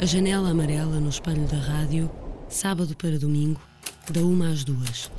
A janela amarela no espelho da rádio, sábado para domingo, da uma às duas.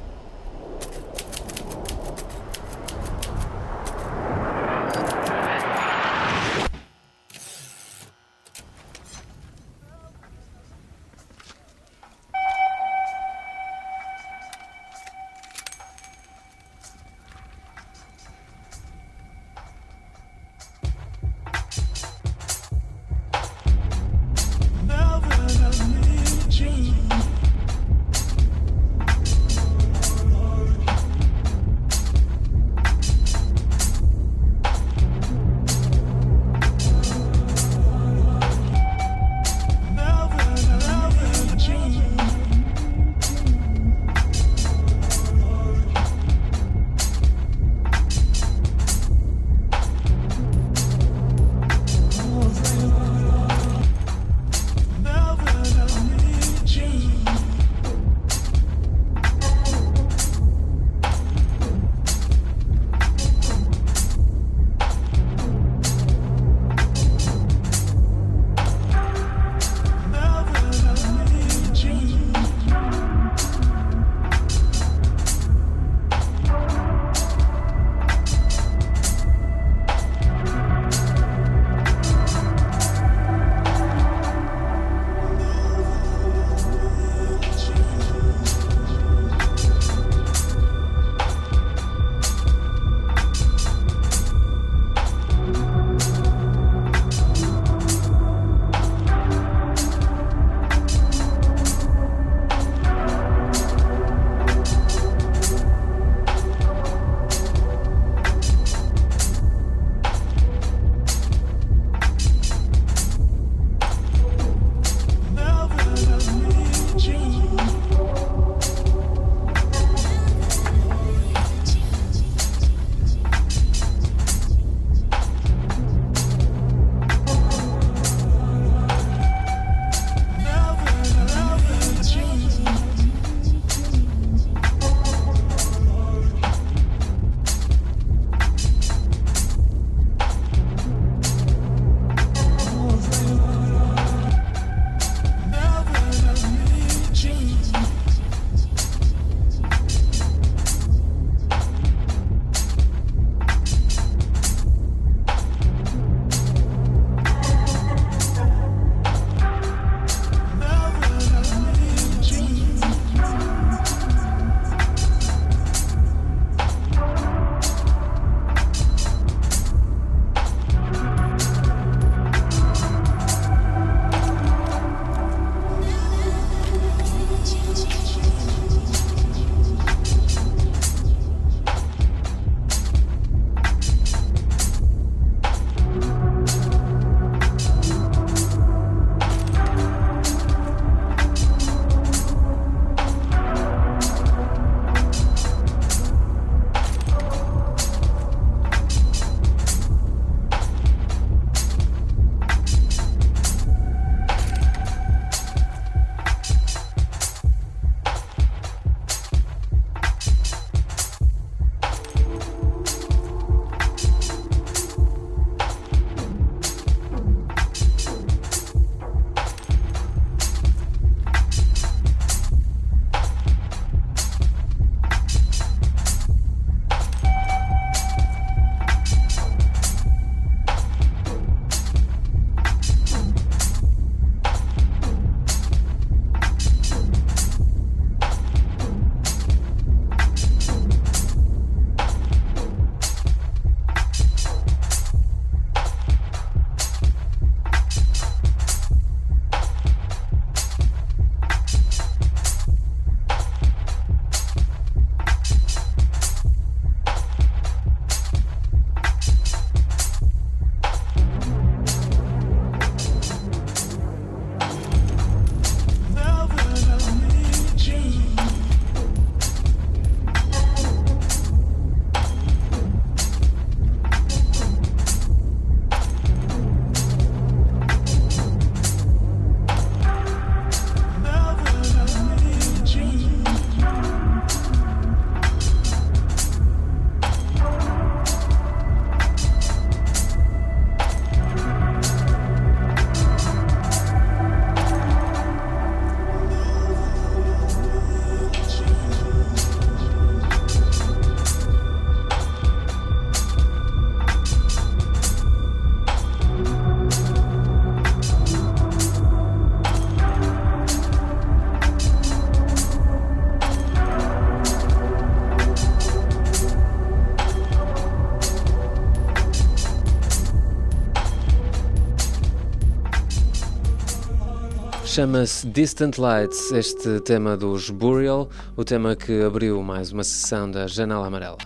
Chama-se Distant Lights, este tema dos Burial, o tema que abriu mais uma sessão da Janela Amarela.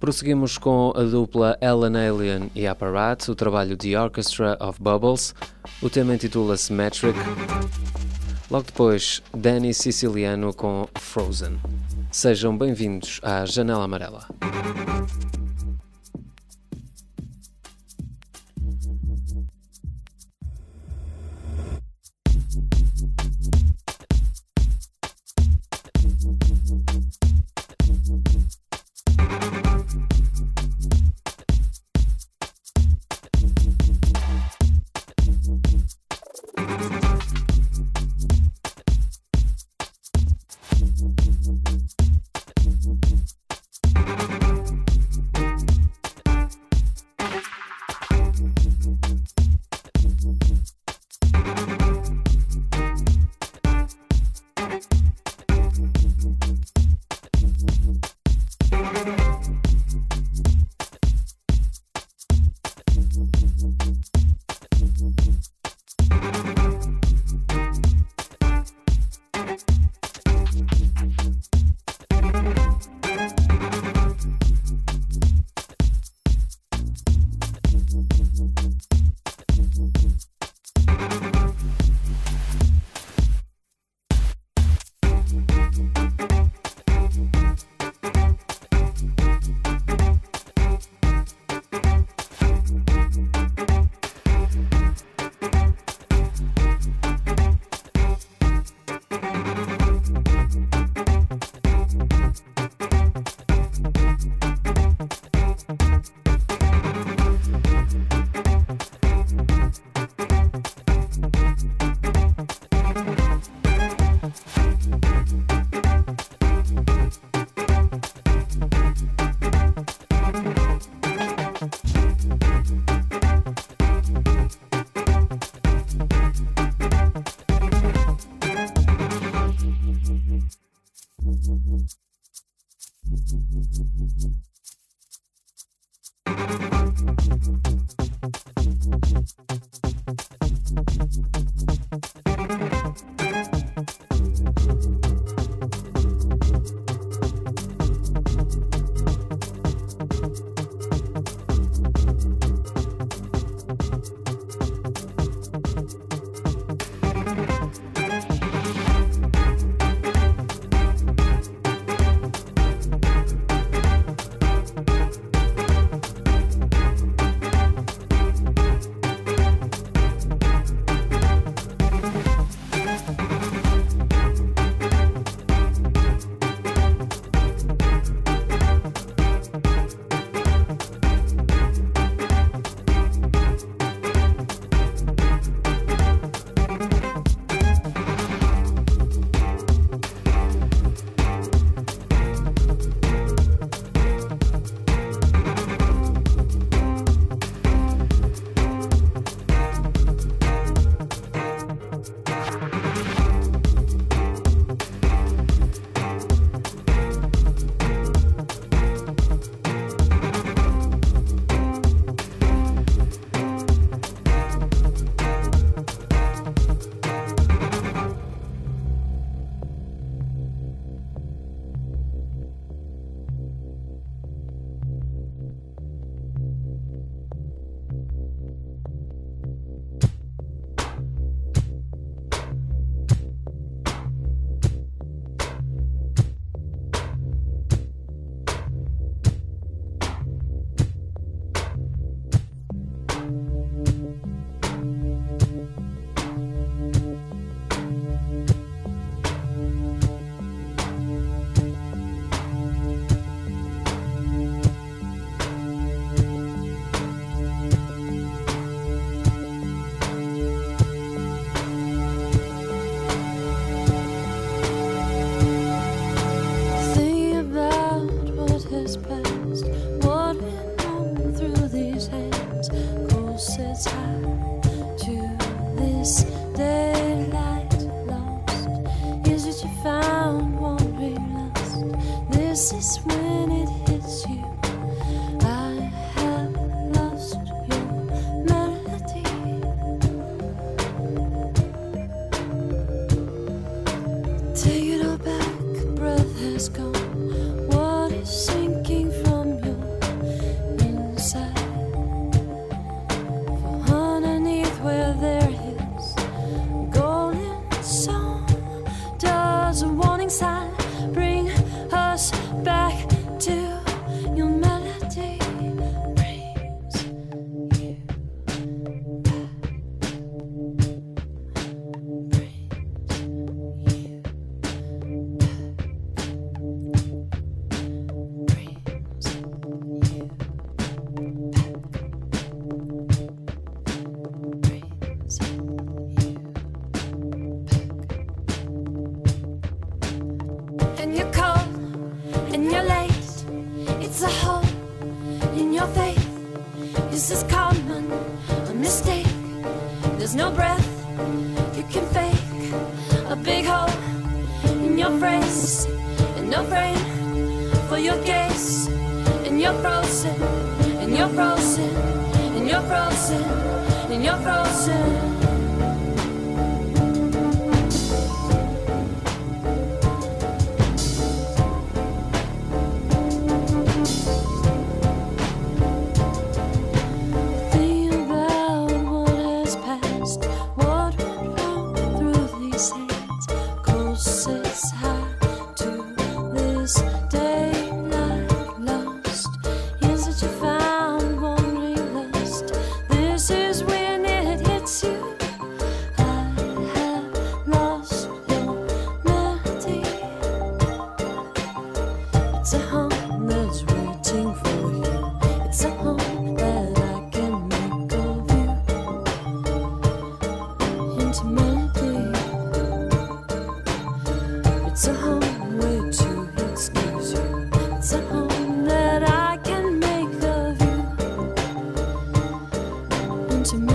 Prosseguimos com a dupla Ellen Alien e Apparat, o trabalho The Orchestra of Bubbles. O tema intitula-se Metric. Logo depois, Danny Siciliano com Frozen. Sejam bem-vindos à Janela Amarela.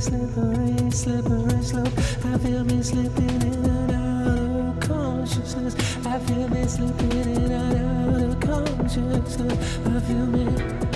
slippery, slippery slope. I feel me slipping in and out of consciousness. I feel me slipping in and out of consciousness. I feel me.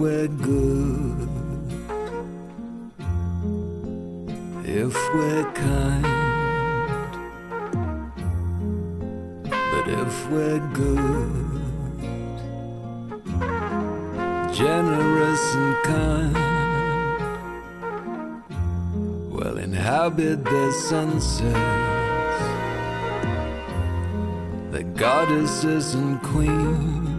We're good, if we're kind, but if we're good, generous and kind. Well, inhabit the sunsets, the goddesses and queens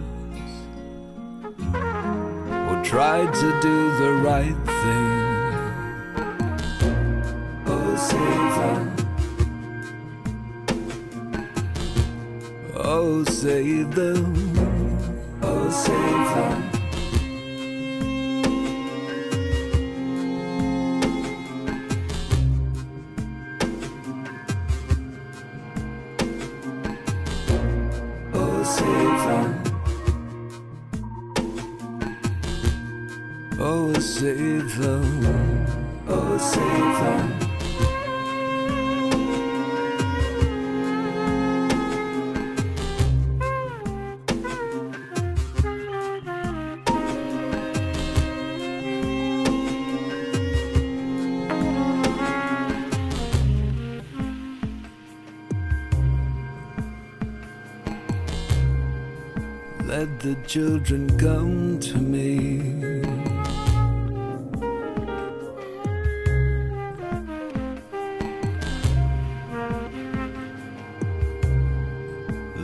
try to do the right thing. Children come to me.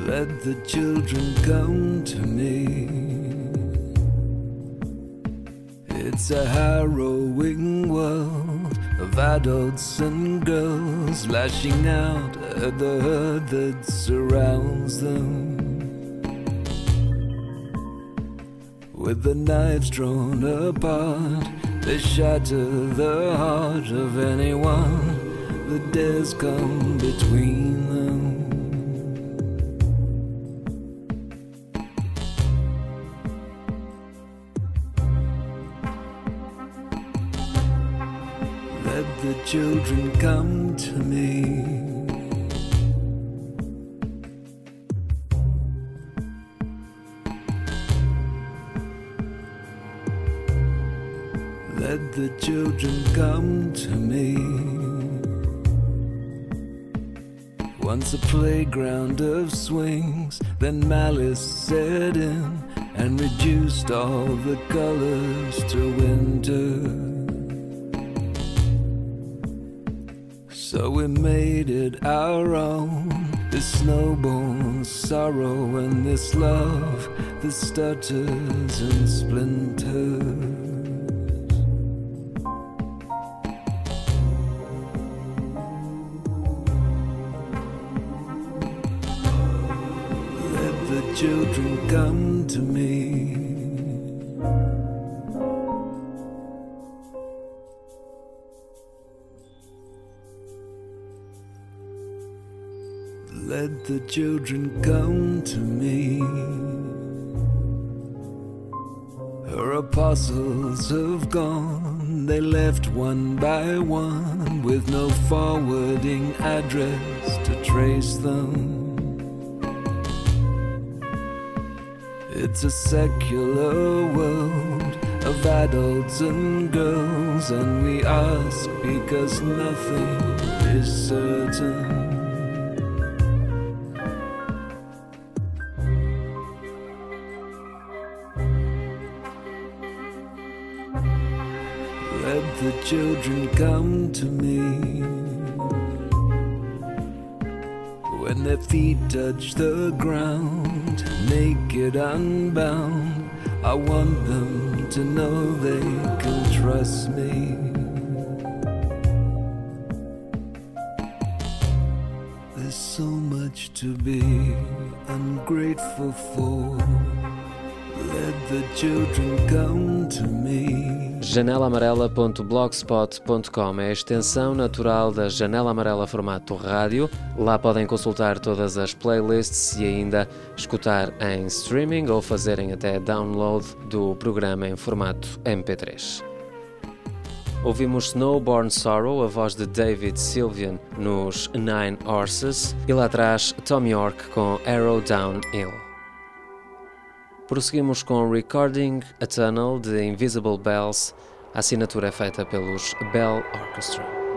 let the children come to me. It's a harrowing world of adults and girls lashing out at the herd that surrounds them. With the knives drawn apart, they shatter the heart of anyone that dares come between them. Let the children come to me. The children come to me. Once a playground of swings, then malice set in and reduced all the colors to winter. So we made it our own. This snowball sorrow and this love that stutters and splinters. Children come to me. Let the children come to me. Her apostles have gone, they left one by one with no forwarding address to trace them. It's a secular world of adults and girls, and we ask because nothing is certain. Let the children come to me. Their feet touch the ground, naked, unbound, I want them to know they can trust me. There's so much to be ungrateful for. janelaamarela.blogspot.com é a extensão natural da Janela Amarela formato rádio. Lá podem consultar todas as playlists e ainda escutar em streaming ou fazerem até download do programa em formato MP3. Ouvimos Snowborn Sorrow, a voz de David Sylvian nos Nine Horses, e lá atrás Tom York com Arrow Down Hill. Prosseguimos com Recording a Tunnel de Invisible Bells. A assinatura é feita pelos Bell Orchestra.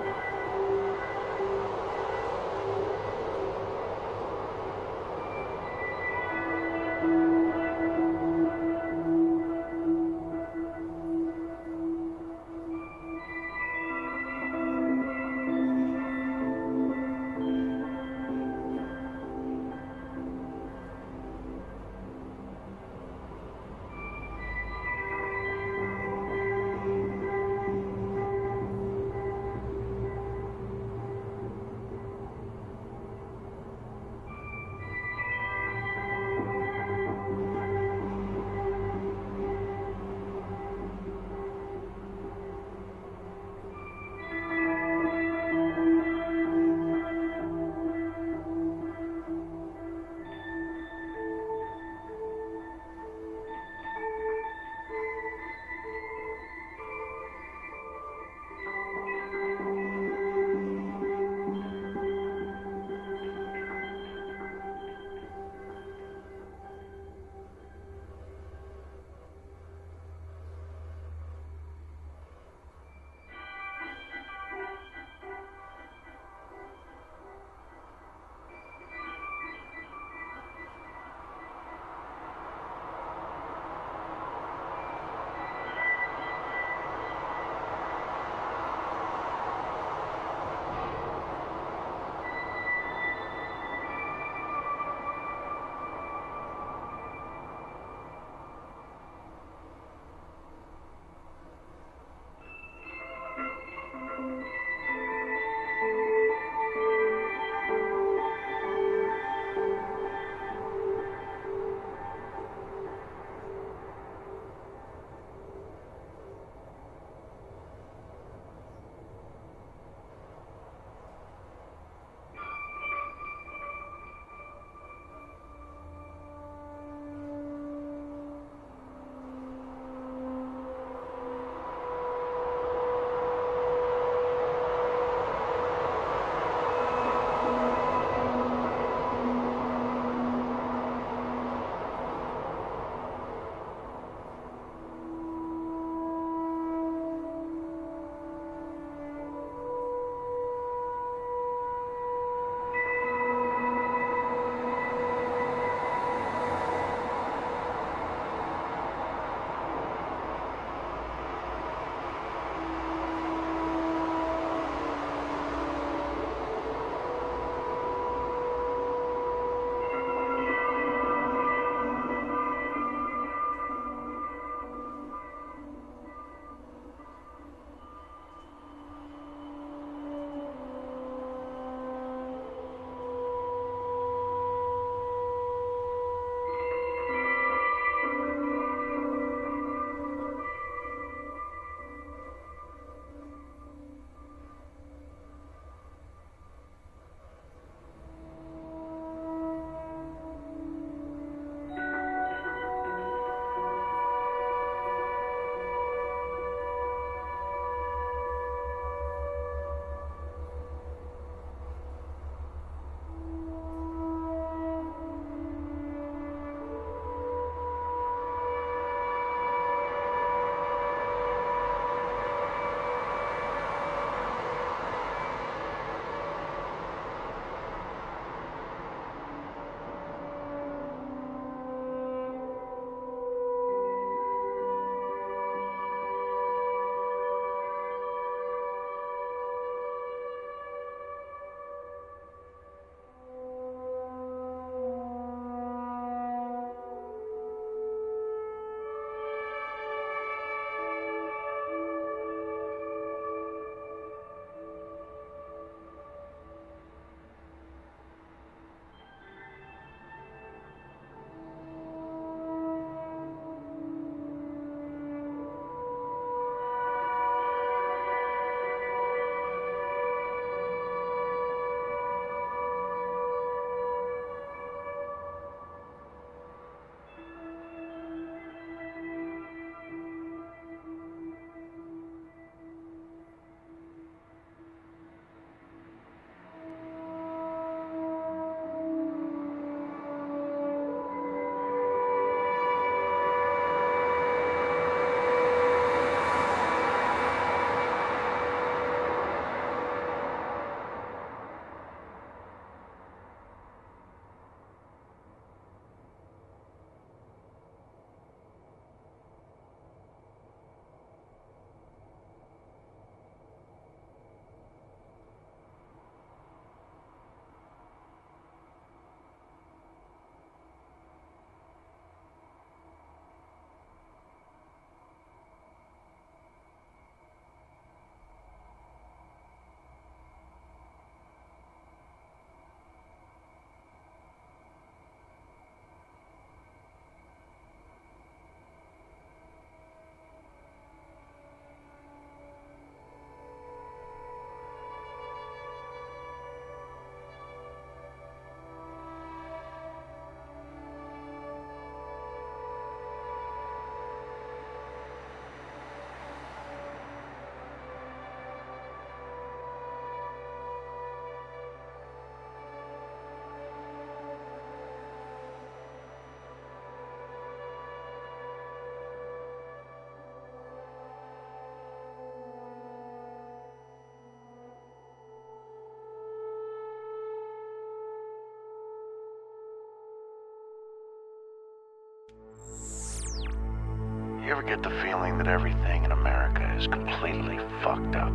Ever get the feeling that everything in America is completely fucked up?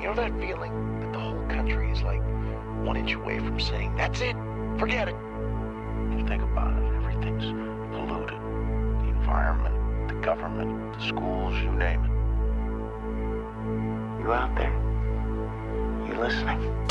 You know that feeling that the whole country is like one inch away from saying, that's it, forget it. You think about it, everything's polluted. The environment, the government, the schools, you name it. You out there? You listening?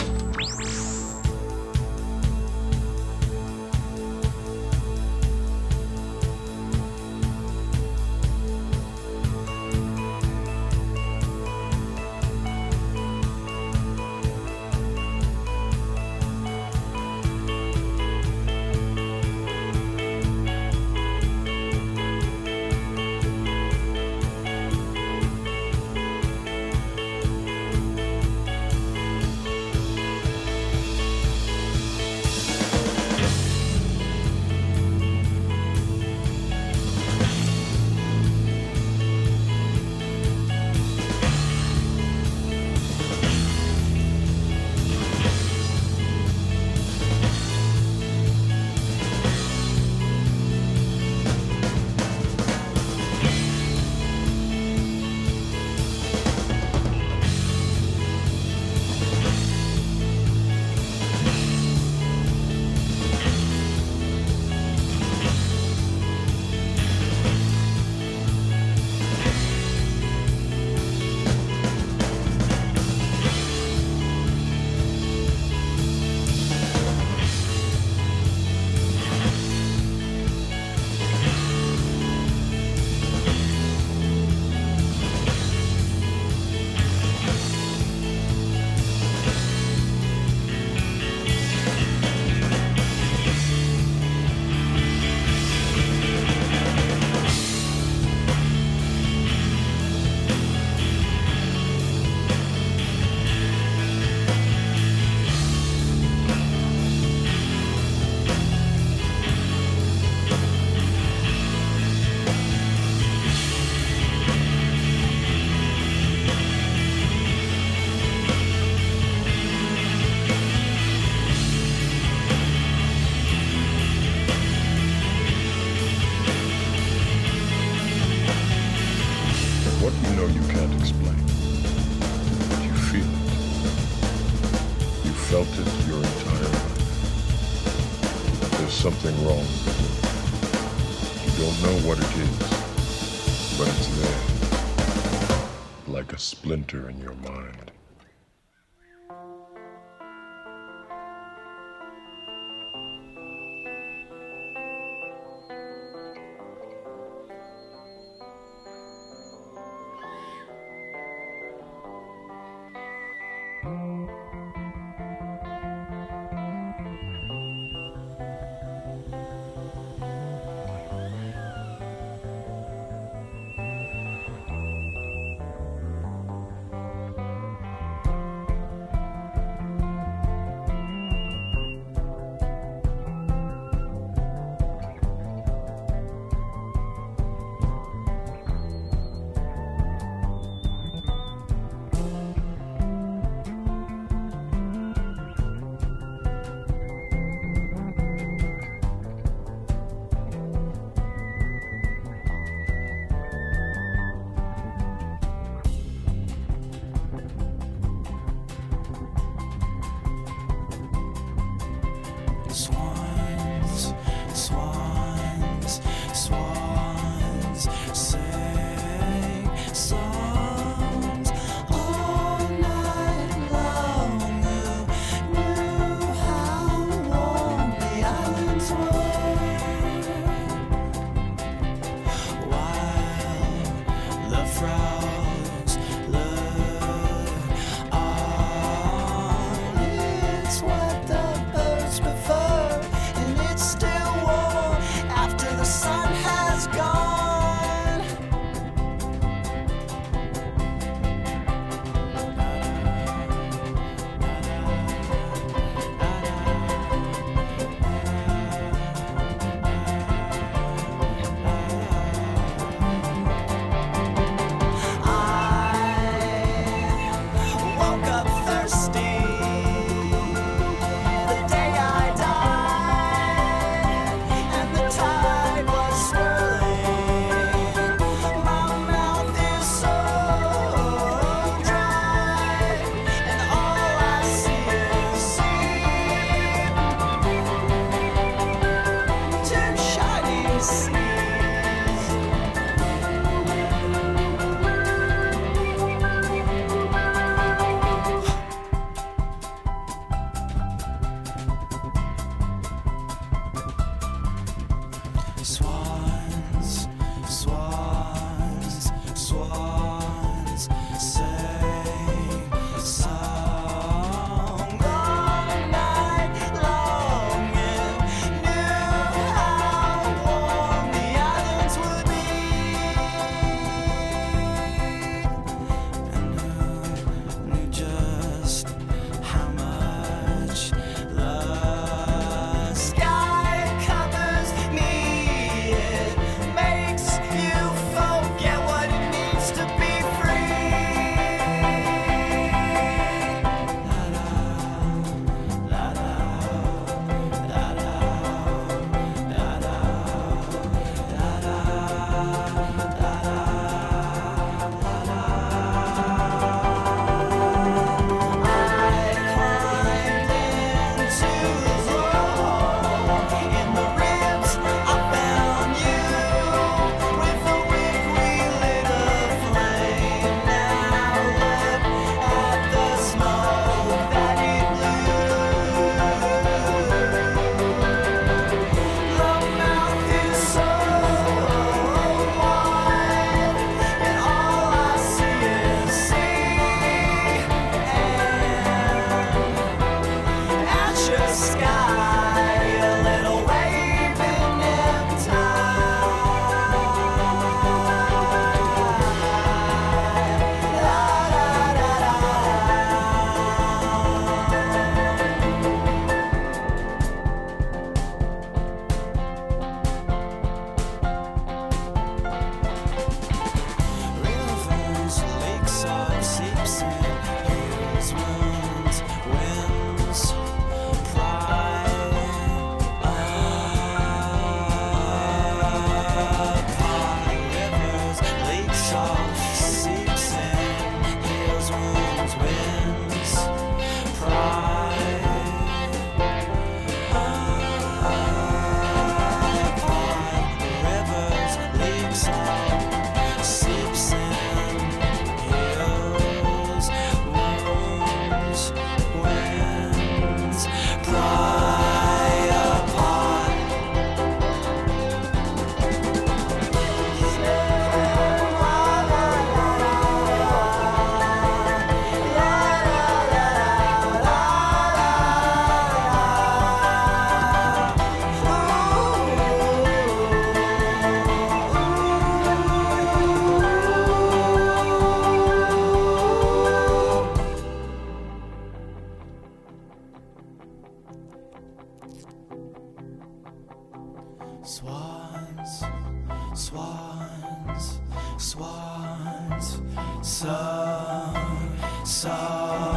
In your mind. saw.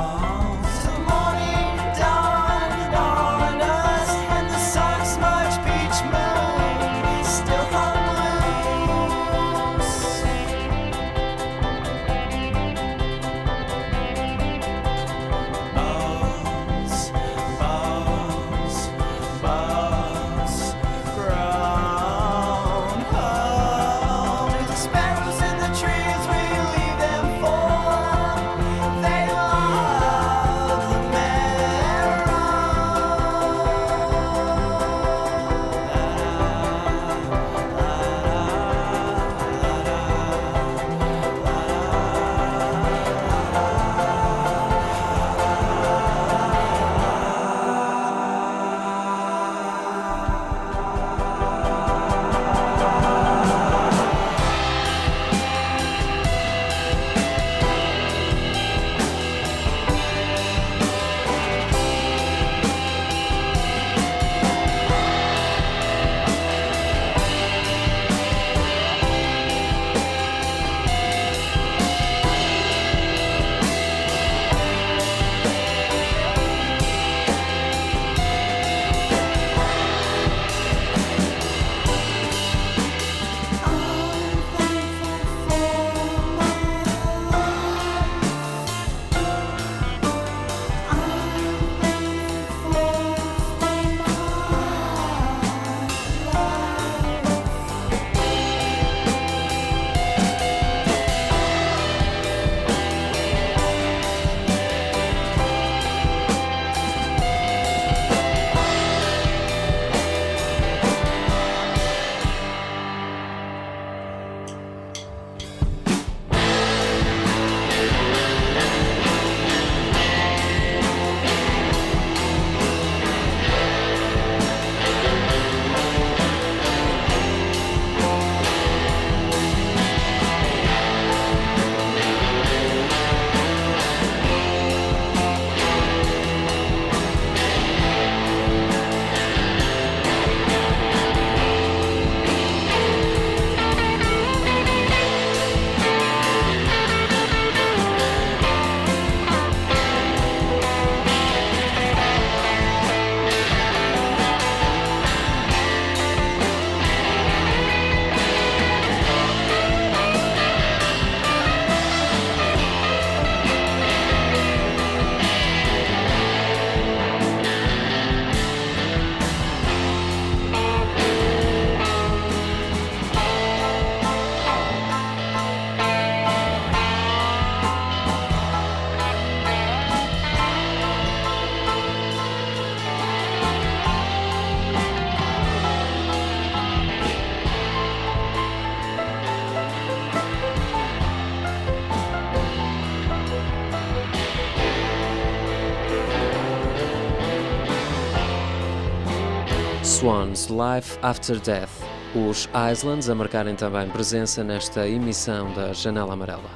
Life After Death, os Islands a marcarem também presença nesta emissão da Janela Amarela.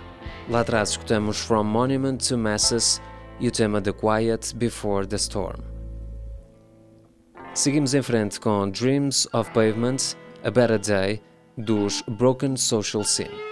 Lá atrás escutamos From Monument to Masses e o tema The Quiet Before the Storm. Seguimos em frente com Dreams of Pavement, A Better Day, dos Broken Social Scene.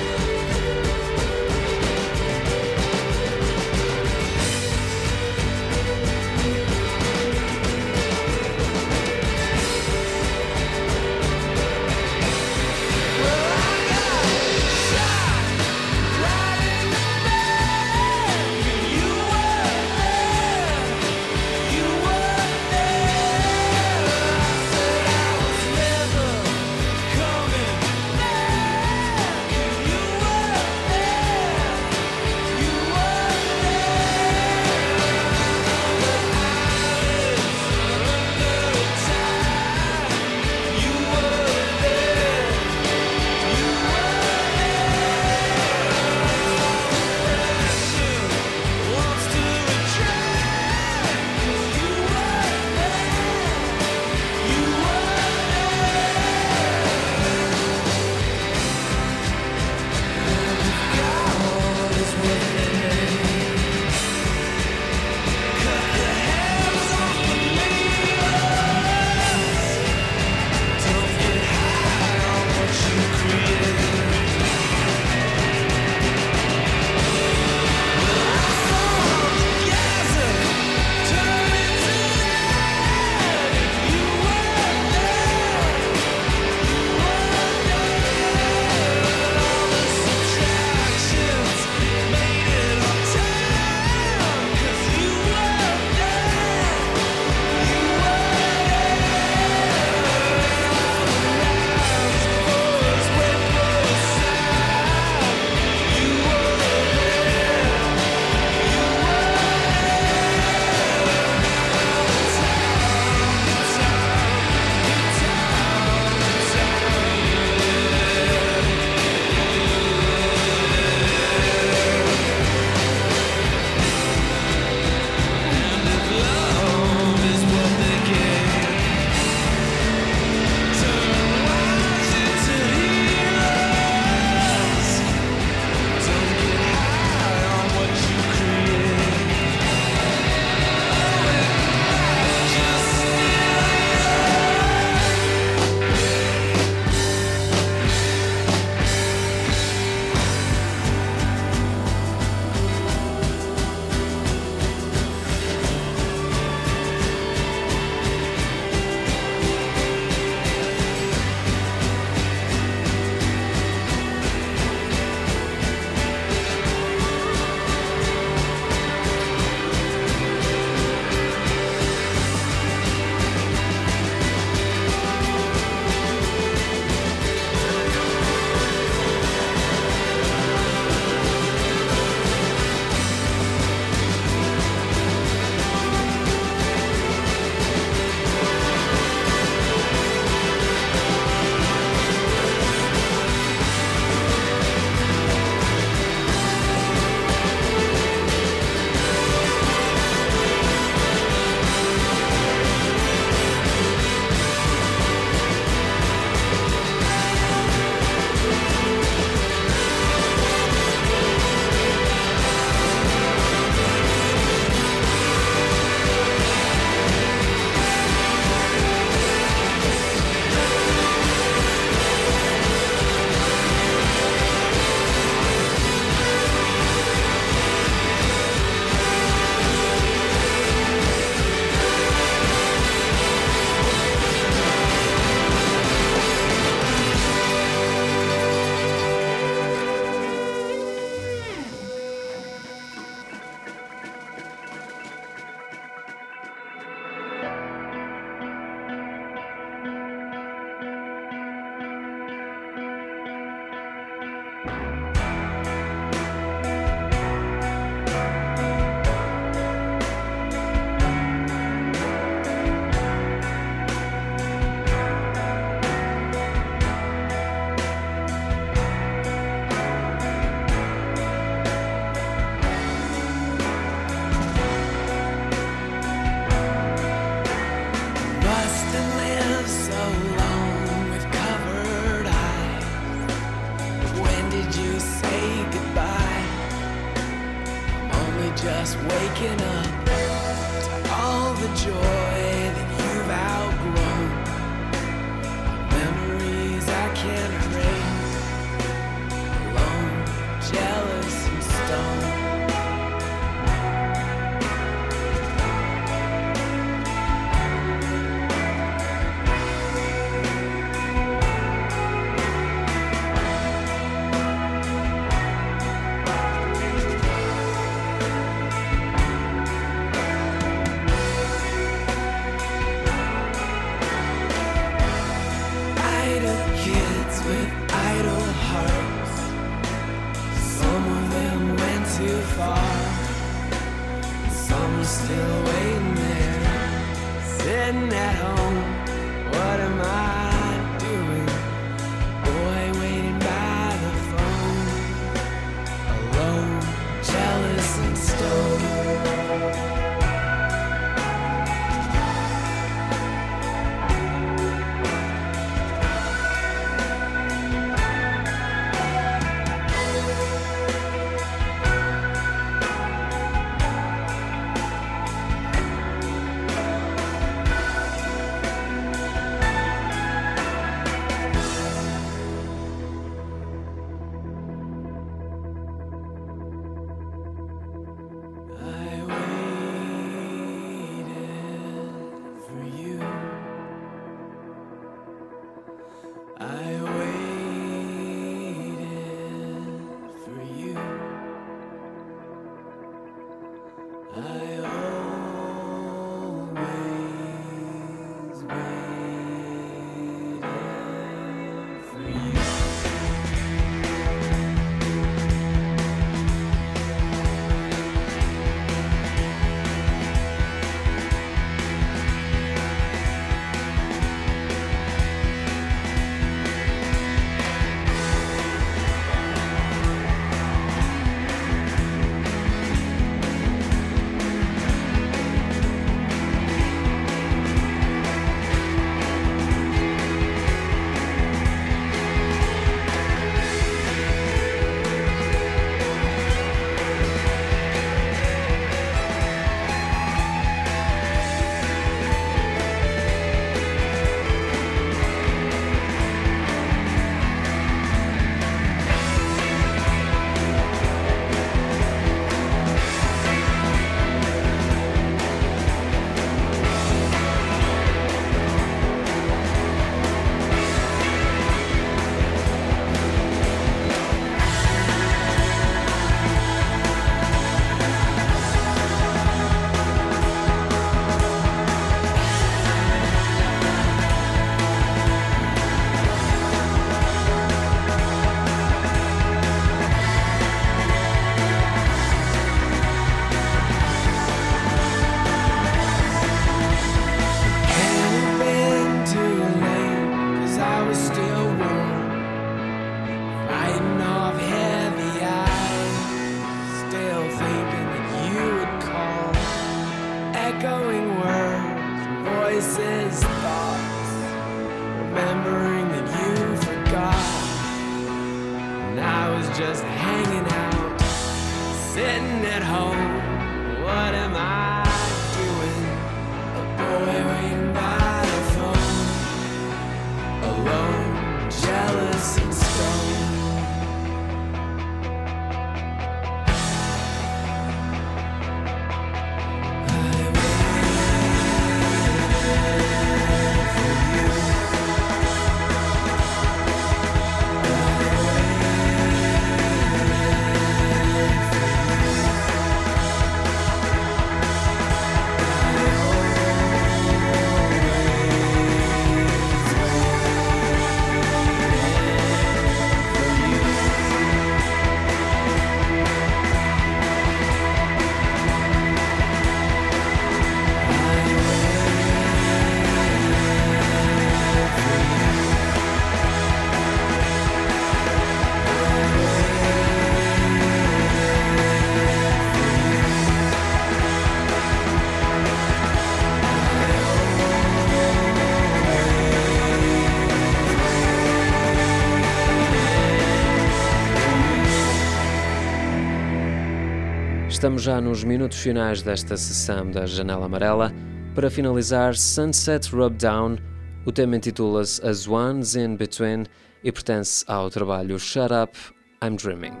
Estamos já nos minutos finais desta sessão da Janela Amarela. Para finalizar, Sunset Rubdown. O tema intitula-se As Ones in Between e pertence ao trabalho Shut Up, I'm Dreaming.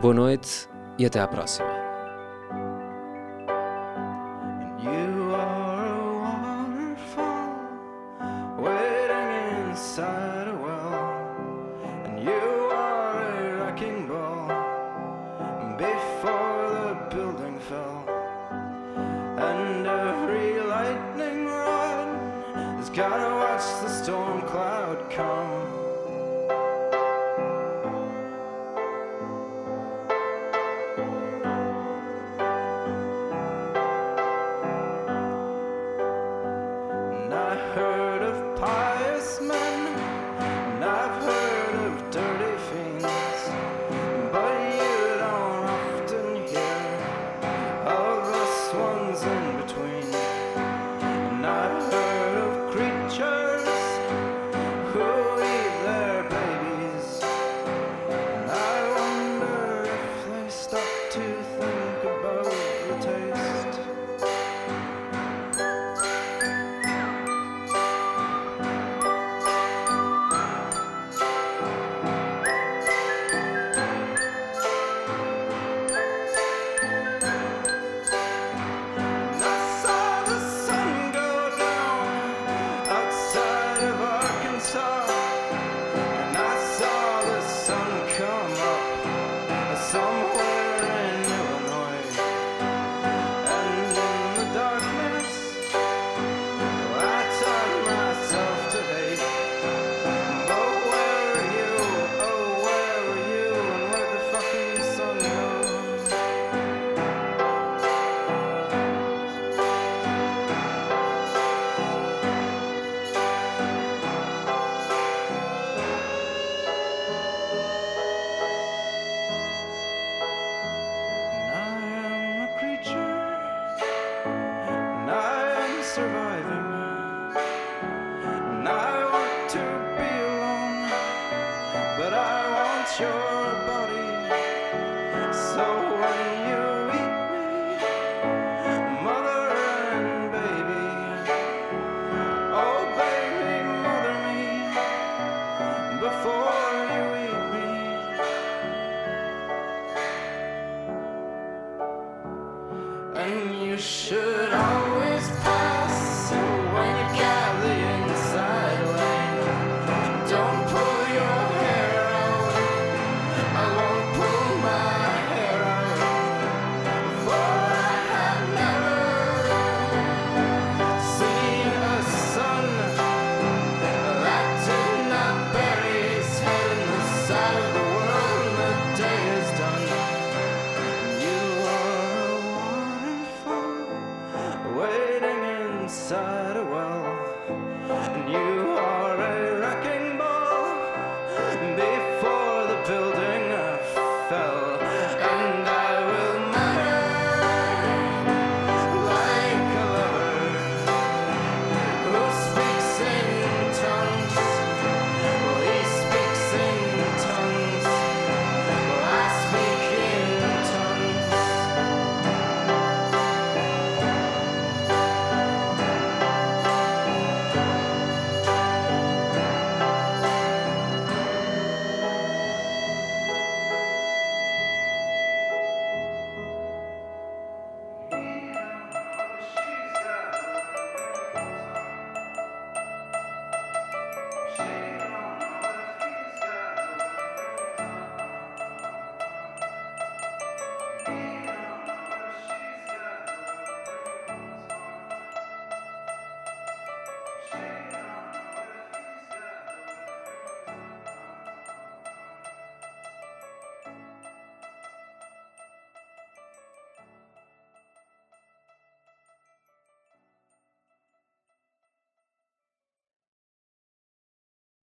Boa noite e até à próxima.